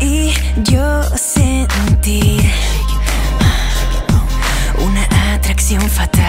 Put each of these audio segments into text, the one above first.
y yo sentir una atracción fatal.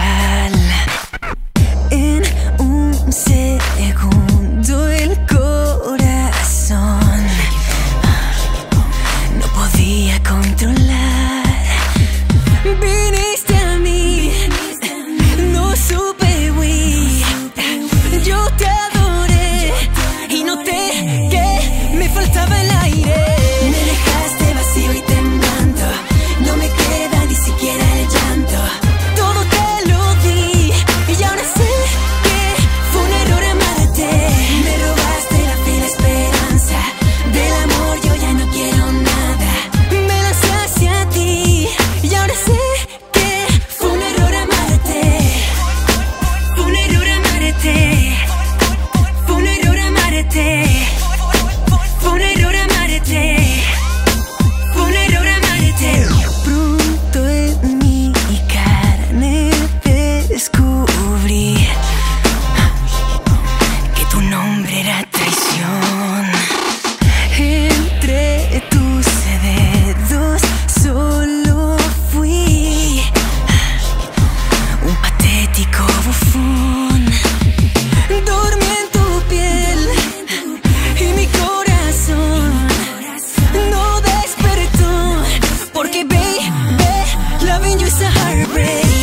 it's a heartbreak.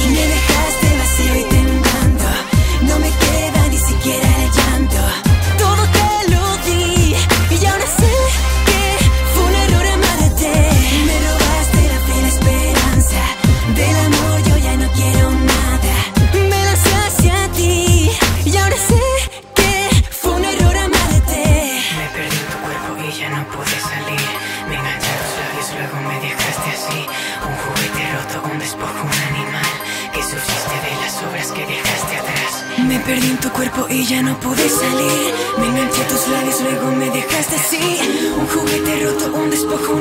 Hombres que dejaste atrás. Me perdí en tu cuerpo y ya no pude salir. Me enganché a tus labios, luego me dejaste así. Un juguete roto, un despojo,